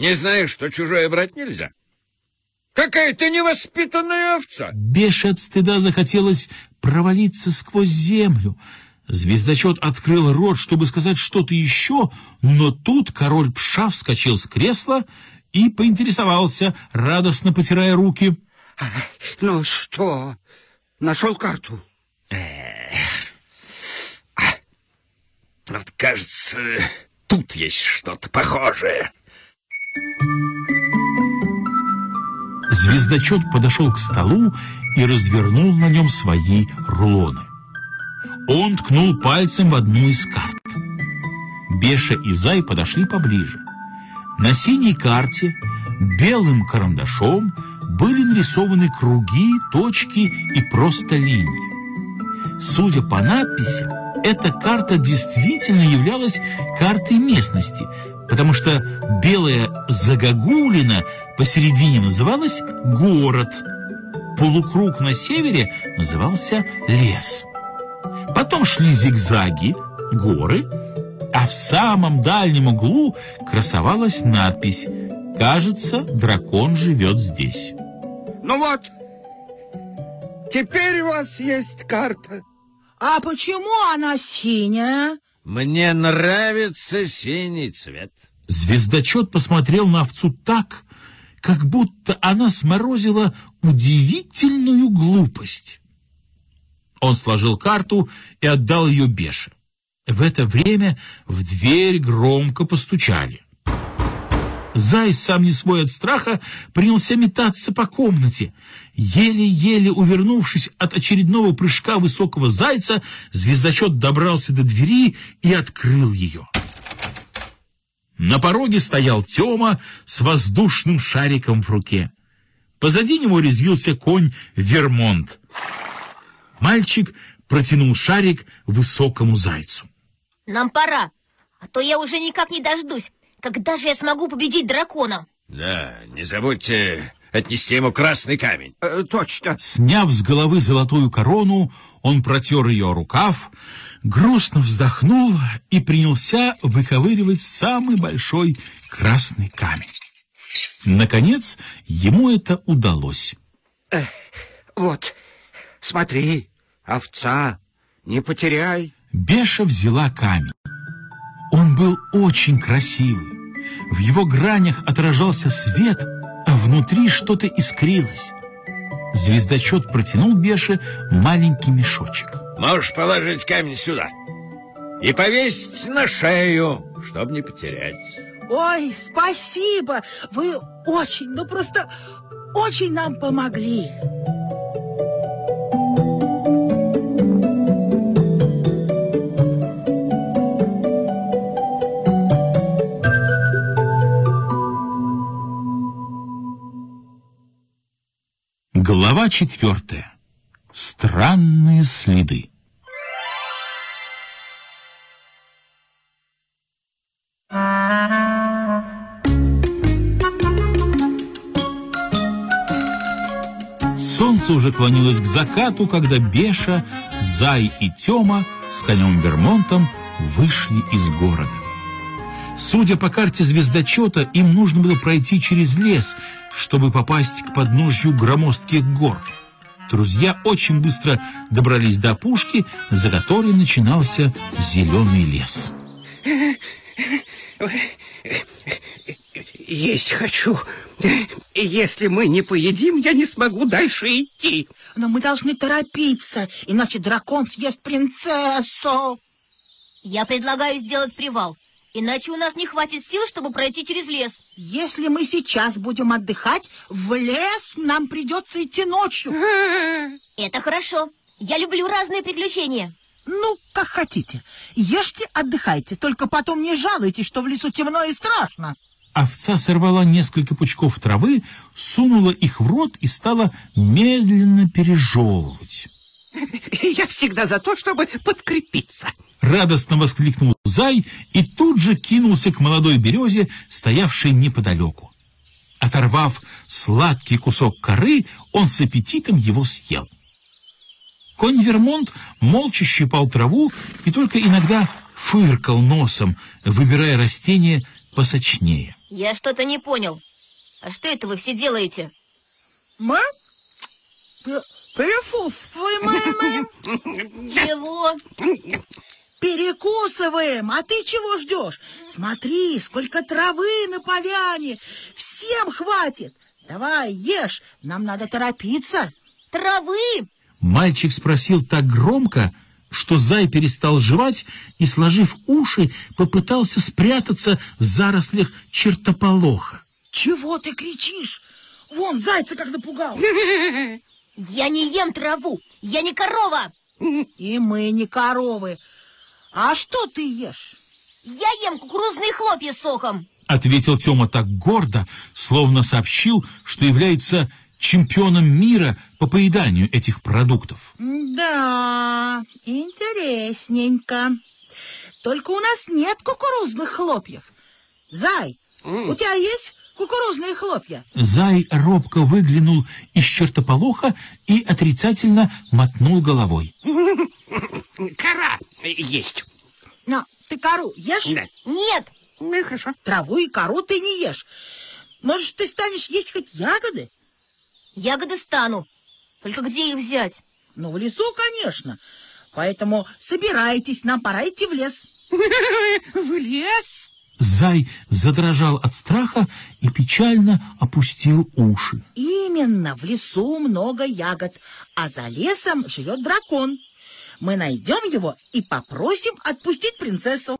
Не знаешь, что чужое брать нельзя? Какая ты невоспитанная овца! Беше от стыда захотелось провалиться сквозь землю. Звездочет открыл рот, чтобы сказать что-то еще, но тут король Пша вскочил с кресла и поинтересовался, радостно потирая руки. Ну что, нашел карту? Вот, кажется, тут есть что-то похожее. Звездочет подошел к столу и развернул на нем свои рулоны. Он ткнул пальцем в одну из карт. Беша и Зай подошли поближе. На синей карте белым карандашом были нарисованы круги, точки и просто линии. Судя по надписям, эта карта действительно являлась картой местности, потому что белая загогулина посередине называлась город, полукруг на севере назывался лес. Потом шли зигзаги, горы, а в самом дальнем углу красовалась надпись «Кажется, дракон живет здесь». Ну вот, теперь у вас есть карта. А почему она синяя? Мне нравится синий цвет. Звездочет посмотрел на овцу так, как будто она сморозила удивительную глупость. Он сложил карту и отдал ее Беше. В это время в дверь громко постучали. Зай, сам не свой от страха, принялся метаться по комнате. Еле-еле увернувшись от очередного прыжка высокого зайца, звездочет добрался до двери и открыл ее. На пороге стоял Тёма с воздушным шариком в руке. Позади него резвился конь Вермонт. Мальчик протянул шарик высокому зайцу. Нам пора, а то я уже никак не дождусь. Когда же я смогу победить дракона? Да, не забудьте отнести ему красный камень. Э, точно. Сняв с головы золотую корону, он протер ее рукав, грустно вздохнул и принялся выковыривать самый большой красный камень. Наконец, ему это удалось. Э, вот, смотри, овца, не потеряй. Беша взяла камень. Он был очень красивый. В его гранях отражался свет, а внутри что-то искрилось. Звездочет протянул Беше маленький мешочек. Можешь положить камень сюда и повесить на шею, чтобы не потерять. Ой, спасибо! Вы очень, ну просто очень нам помогли. Глава четвертая. Странные следы. Солнце уже клонилось к закату, когда Беша, Зай и Тёма с конем Вермонтом вышли из города. Судя по карте звездочета, им нужно было пройти через лес, чтобы попасть к подножью громоздких гор. Друзья очень быстро добрались до опушки, за которой начинался зеленый лес. Есть хочу. Если мы не поедим, я не смогу дальше идти. Но мы должны торопиться, иначе дракон съест принцессу. Я предлагаю сделать привал. Иначе у нас не хватит сил, чтобы пройти через лес. Если мы сейчас будем отдыхать, в лес нам придется идти ночью. Это хорошо. Я люблю разные приключения. Ну, как хотите. Ешьте, отдыхайте, только потом не жалуйтесь, что в лесу темно и страшно. Овца сорвала несколько пучков травы, сунула их в рот и стала медленно пережевывать. Я всегда за то, чтобы подкрепиться. Радостно воскликнул Зай и тут же кинулся к молодой березе, стоявшей неподалеку. Оторвав сладкий кусок коры, он с аппетитом его съел. Конь Вермонт молча щипал траву и только иногда фыркал носом, выбирая растения посочнее. Я что-то не понял. А что это вы все делаете? Мы пе- прифуфываем, Чего? Перекусываем. А ты чего ждешь? Смотри, сколько травы на поляне. Всем хватит. Давай, ешь, нам надо торопиться. Травы? Мальчик спросил так громко, что зай перестал жевать и, сложив уши, попытался спрятаться в зарослях чертополоха. Чего ты кричишь? Вон, зайца как напугал. Я не ем траву. Я не корова. И мы не коровы. А что ты ешь? Я ем кукурузные хлопья с соком. Ответил Тёма так гордо, словно сообщил, что является чемпионом мира по поеданию этих продуктов. Да, интересненько. Только у нас нет кукурузных хлопьев. Зай, у тебя есть кукурузные хлопья? Зай робко выглянул из чертополоха и отрицательно мотнул головой. Кора есть. На, ты кору ешь? Да. Нет, Ну, хорошо. Траву и кору ты не ешь. Может, ты станешь есть хоть ягоды? ягоды стану. Только где их взять? Ну, в лесу, конечно. Поэтому собирайтесь, нам пора идти в лес. В лес? Зай задрожал от страха и печально опустил уши. Именно, в лесу много ягод, а за лесом живет дракон. Мы найдем его и попросим отпустить принцессу.